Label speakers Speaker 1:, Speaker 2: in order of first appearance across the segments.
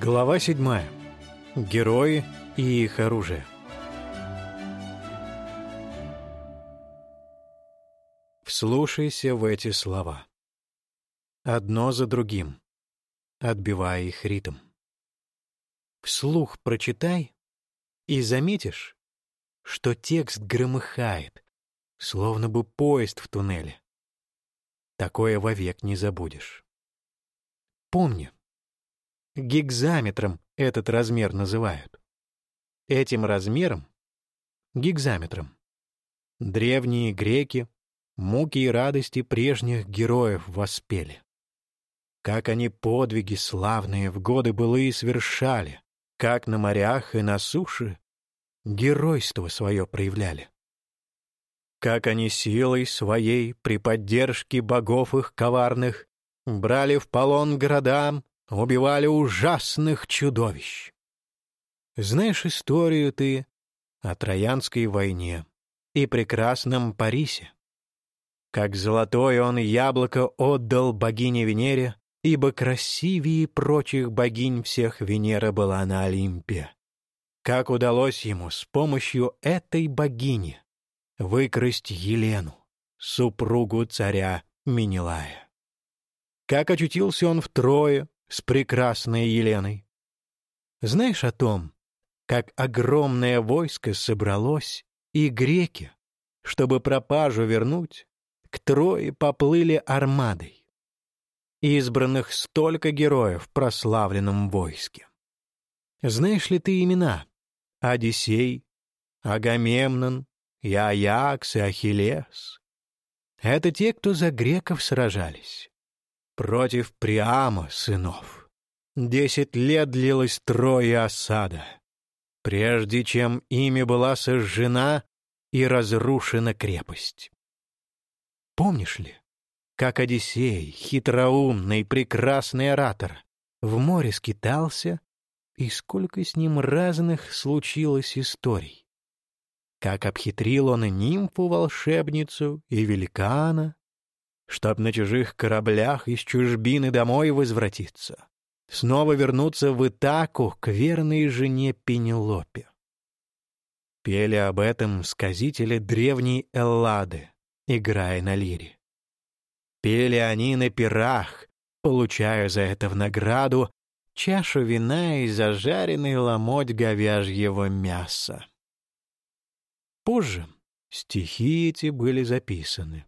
Speaker 1: Глава 7. Герои и их оружие. Вслушайся в эти слова. Одно за другим, отбивая их ритм. Вслух прочитай и заметишь, что текст громыхает, словно бы поезд в туннеле. Такое вовек не забудешь. Помни, Гигзаметром этот размер называют. Этим размером, гигзаметром, древние греки муки и радости прежних героев воспели. Как они подвиги славные в годы былые совершали, как на морях и на суше геройство свое проявляли. Как они силой своей при поддержке богов их коварных брали в полон городам убивали ужасных чудовищ. Знаешь историю ты о Троянской войне и прекрасном Парисе? Как золотое он яблоко отдал богине Венере, ибо красивее прочих богинь всех Венера была на Олимпе. Как удалось ему с помощью этой богини выкрасть Елену, супругу царя Менелая. Как очутился он в Трое, с прекрасной Еленой. Знаешь о том, как огромное войско собралось, и греки, чтобы пропажу вернуть, к Трое поплыли армадой. Избранных столько героев в прославленном войске. Знаешь ли ты имена? Одиссей, Агамемнон, и Аякс, и Ахиллес. Это те, кто за греков сражались против Приама сынов. Десять лет длилась трое осада, прежде чем ими была сожжена и разрушена крепость. Помнишь ли, как Одиссей, хитроумный, прекрасный оратор, в море скитался, и сколько с ним разных случилось историй? Как обхитрил он и нимфу-волшебницу, и великана, чтоб на чужих кораблях из чужбины домой возвратиться, снова вернуться в Итаку к верной жене Пенелопе. Пели об этом сказители древней Эллады, играя на лире. Пели они на пирах, получая за это в награду чашу вина и зажаренный ломоть говяжьего мяса. Позже стихи эти были записаны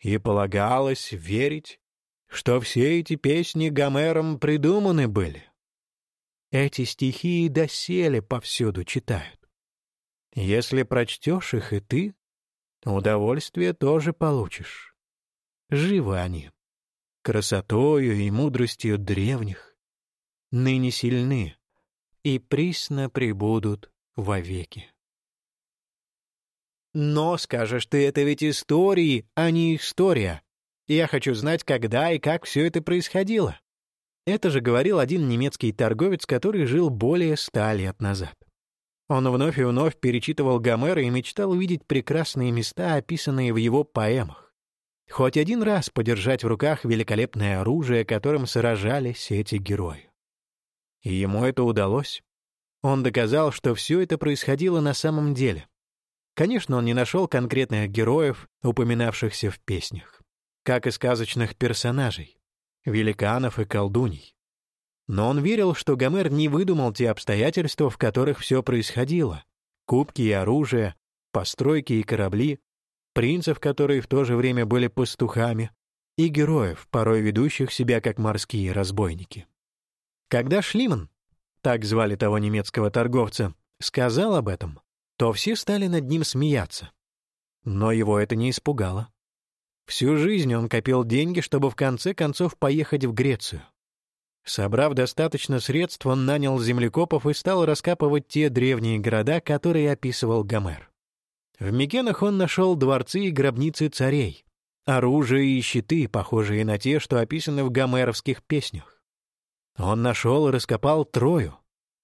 Speaker 1: и полагалось верить, что все эти песни Гомером придуманы были. Эти стихи и доселе повсюду читают. Если прочтешь их и ты, удовольствие тоже получишь. Живы они, красотою и мудростью древних, ныне сильны и присно прибудут вовеки. Но, скажешь ты, это ведь истории, а не история. Я хочу знать, когда и как все это происходило. Это же говорил один немецкий торговец, который жил более ста лет назад. Он вновь и вновь перечитывал Гомера и мечтал увидеть прекрасные места, описанные в его поэмах. Хоть один раз подержать в руках великолепное оружие, которым сражались эти герои. И ему это удалось. Он доказал, что все это происходило на самом деле. Конечно, он не нашел конкретных героев, упоминавшихся в песнях, как и сказочных персонажей, великанов и колдуней. Но он верил, что Гомер не выдумал те обстоятельства, в которых все происходило — кубки и оружие, постройки и корабли, принцев, которые в то же время были пастухами, и героев, порой ведущих себя как морские разбойники. Когда Шлиман, так звали того немецкого торговца, сказал об этом, то все стали над ним смеяться. Но его это не испугало. Всю жизнь он копил деньги, чтобы в конце концов поехать в Грецию. Собрав достаточно средств, он нанял землекопов и стал раскапывать те древние города, которые описывал Гомер. В Микенах он нашел дворцы и гробницы царей, оружие и щиты, похожие на те, что описаны в гомеровских песнях. Он нашел и раскопал Трою,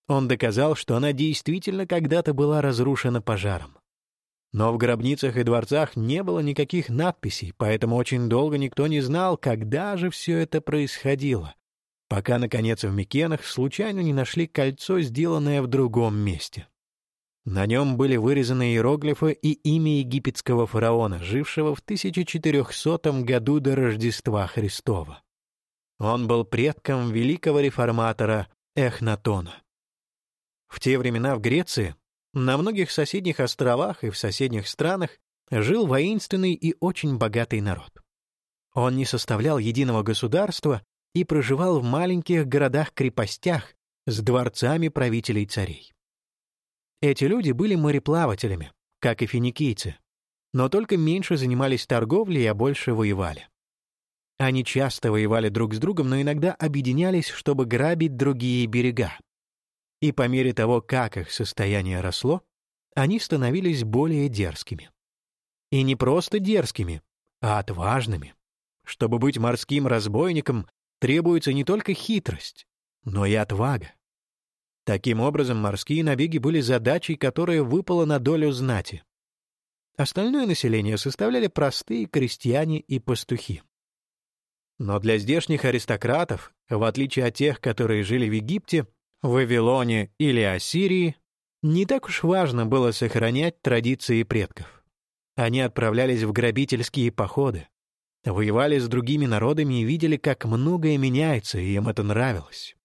Speaker 1: он доказал, что она действительно когда-то была разрушена пожаром. Но в гробницах и дворцах не было никаких надписей, поэтому очень долго никто не знал, когда же все это происходило, пока, наконец, в Микенах случайно не нашли кольцо, сделанное в другом месте. На нем были вырезаны иероглифы и имя египетского фараона, жившего в 1400 году до Рождества Христова. Он был предком великого реформатора Эхнатона. В те времена в Греции, на многих соседних островах и в соседних странах жил воинственный и очень богатый народ. Он не составлял единого государства и проживал в маленьких городах-крепостях с дворцами правителей царей. Эти люди были мореплавателями, как и финикийцы, но только меньше занимались торговлей, а больше воевали. Они часто воевали друг с другом, но иногда объединялись, чтобы грабить другие берега. И по мере того, как их состояние росло, они становились более дерзкими. И не просто дерзкими, а отважными. Чтобы быть морским разбойником, требуется не только хитрость, но и отвага. Таким образом, морские набеги были задачей, которая выпала на долю знати. Остальное население составляли простые крестьяне и пастухи. Но для здешних аристократов, в отличие от тех, которые жили в Египте, Вавилоне или Ассирии, не так уж важно было сохранять традиции предков. Они отправлялись в грабительские походы, воевали с другими народами и видели, как многое меняется, и им это нравилось.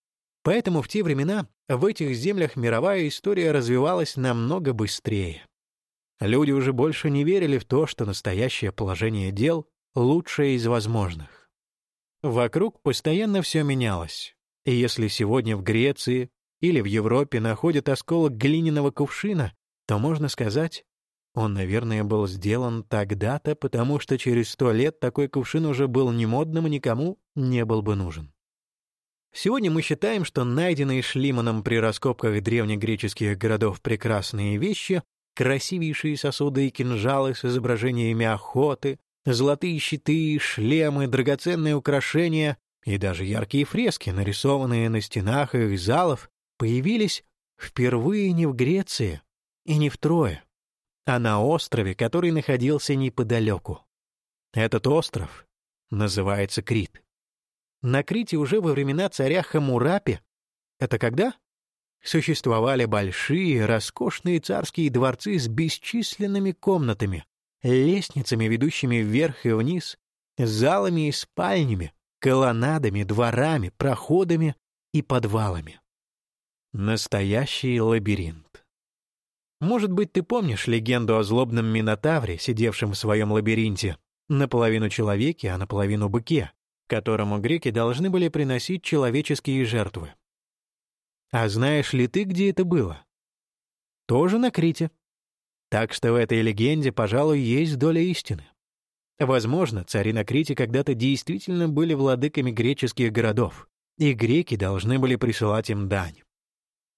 Speaker 1: Поэтому в те времена в этих землях мировая история развивалась намного быстрее. Люди уже больше не верили в то, что настоящее положение дел лучшее из возможных. Вокруг постоянно все менялось. И если сегодня в Греции или в Европе находят осколок глиняного кувшина, то можно сказать, он, наверное, был сделан тогда-то, потому что через сто лет такой кувшин уже был не модным и никому не был бы нужен. Сегодня мы считаем, что найденные Шлиманом при раскопках древнегреческих городов прекрасные вещи, красивейшие сосуды и кинжалы с изображениями охоты, золотые щиты, шлемы, драгоценные украшения и даже яркие фрески, нарисованные на стенах их залов, появились впервые не в Греции и не в Трое, а на острове, который находился неподалеку. Этот остров называется Крит. На Крите уже во времена царя Хамурапи, это когда? Существовали большие, роскошные царские дворцы с бесчисленными комнатами, лестницами, ведущими вверх и вниз, залами и спальнями, колоннадами, дворами, проходами и подвалами. Настоящий лабиринт. Может быть, ты помнишь легенду о злобном Минотавре, сидевшем в своем лабиринте, наполовину человеке, а наполовину быке, которому греки должны были приносить человеческие жертвы. А знаешь ли ты, где это было? Тоже на Крите. Так что в этой легенде, пожалуй, есть доля истины. Возможно, цари на Крите когда-то действительно были владыками греческих городов, и греки должны были присылать им дань.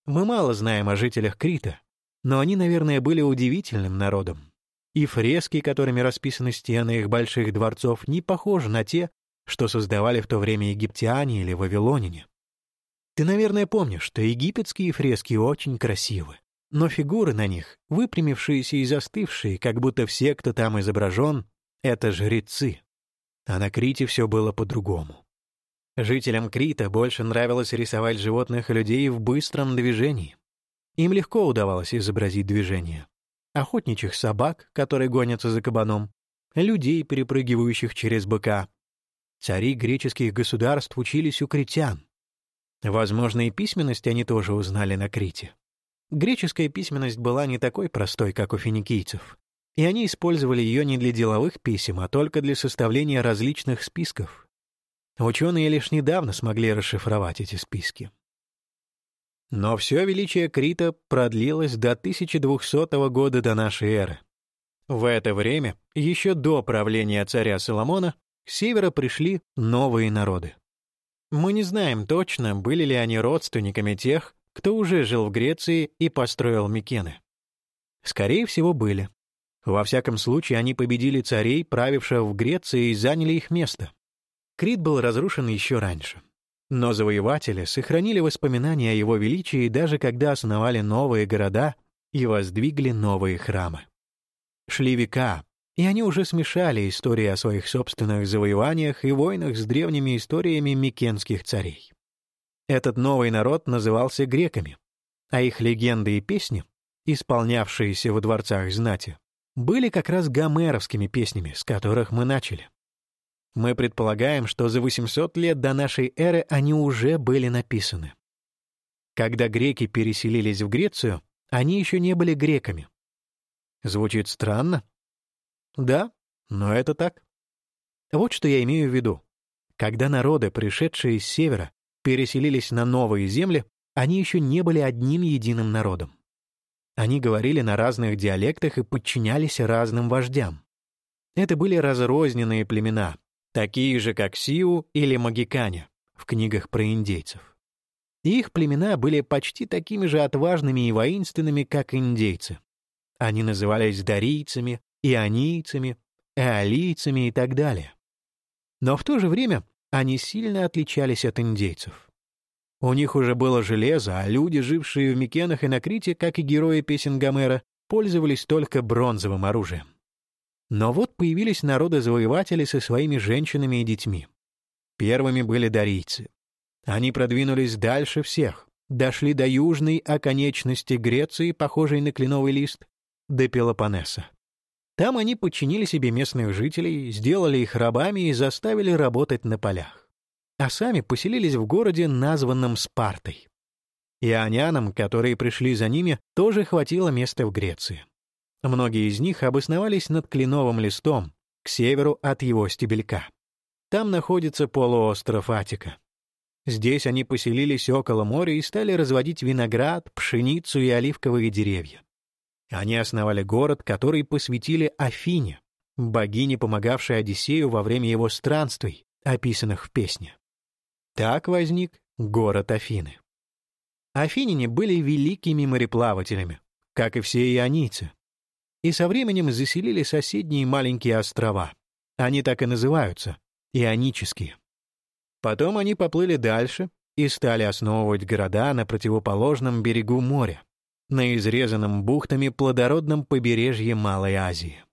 Speaker 1: Мы мало знаем о жителях Крита, но они, наверное, были удивительным народом. И фрески, которыми расписаны стены их больших дворцов, не похожи на те, что создавали в то время египтяне или вавилоняне. Ты, наверное, помнишь, что египетские фрески очень красивы, но фигуры на них, выпрямившиеся и застывшие, как будто все, кто там изображен, — это жрецы. А на Крите все было по-другому. Жителям Крита больше нравилось рисовать животных и людей в быстром движении. Им легко удавалось изобразить движение. Охотничьих собак, которые гонятся за кабаном, людей, перепрыгивающих через быка, Цари греческих государств учились у критян. Возможно, и письменность они тоже узнали на Крите. Греческая письменность была не такой простой, как у финикийцев, и они использовали ее не для деловых писем, а только для составления различных списков. Ученые лишь недавно смогли расшифровать эти списки. Но все величие Крита продлилось до 1200 года до нашей эры. В это время, еще до правления царя Соломона, с севера пришли новые народы. Мы не знаем точно, были ли они родственниками тех, кто уже жил в Греции и построил Микены. Скорее всего, были. Во всяком случае, они победили царей, правивших в Греции, и заняли их место. Крит был разрушен еще раньше. Но завоеватели сохранили воспоминания о его величии даже когда основали новые города и воздвигли новые храмы. Шли века, и они уже смешали истории о своих собственных завоеваниях и войнах с древними историями микенских царей. Этот новый народ назывался греками, а их легенды и песни, исполнявшиеся во дворцах знати, были как раз гомеровскими песнями, с которых мы начали. Мы предполагаем, что за 800 лет до нашей эры они уже были написаны. Когда греки переселились в Грецию, они еще не были греками. Звучит странно? Да, но это так. Вот что я имею в виду. Когда народы, пришедшие с севера, переселились на новые земли, они еще не были одним единым народом. Они говорили на разных диалектах и подчинялись разным вождям. Это были разрозненные племена, такие же, как Сиу или Магикане в книгах про индейцев. Их племена были почти такими же отважными и воинственными, как индейцы. Они назывались дарийцами, ионийцами, эолийцами и так далее. Но в то же время они сильно отличались от индейцев. У них уже было железо, а люди, жившие в Микенах и на Крите, как и герои песен Гомера, пользовались только бронзовым оружием. Но вот появились народы-завоеватели со своими женщинами и детьми. Первыми были дарийцы. Они продвинулись дальше всех, дошли до южной оконечности Греции, похожей на кленовый лист, до Пелопоннеса. Там они подчинили себе местных жителей, сделали их рабами и заставили работать на полях а сами поселились в городе, названном Спартой. Ионянам, которые пришли за ними, тоже хватило места в Греции. Многие из них обосновались над кленовым листом, к северу от его стебелька. Там находится полуостров Атика. Здесь они поселились около моря и стали разводить виноград, пшеницу и оливковые деревья. Они основали город, который посвятили Афине, богине, помогавшей Одиссею во время его странствий, описанных в песне. Так возник город Афины. Афиняне были великими мореплавателями, как и все ионийцы, и со временем заселили соседние маленькие острова. Они так и называются — ионические. Потом они поплыли дальше и стали основывать города на противоположном берегу моря, на изрезанном бухтами плодородном побережье Малой Азии.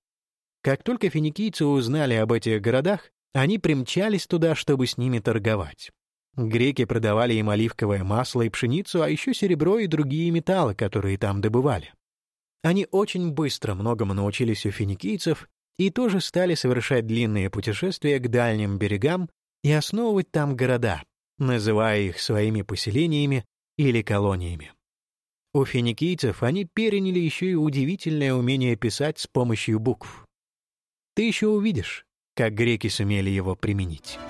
Speaker 1: Как только финикийцы узнали об этих городах, они примчались туда, чтобы с ними торговать. Греки продавали им оливковое масло и пшеницу, а еще серебро и другие металлы, которые там добывали. Они очень быстро многому научились у финикийцев и тоже стали совершать длинные путешествия к дальним берегам и основывать там города, называя их своими поселениями или колониями. У финикийцев они переняли еще и удивительное умение писать с помощью букв. Ты еще увидишь, как греки сумели его применить.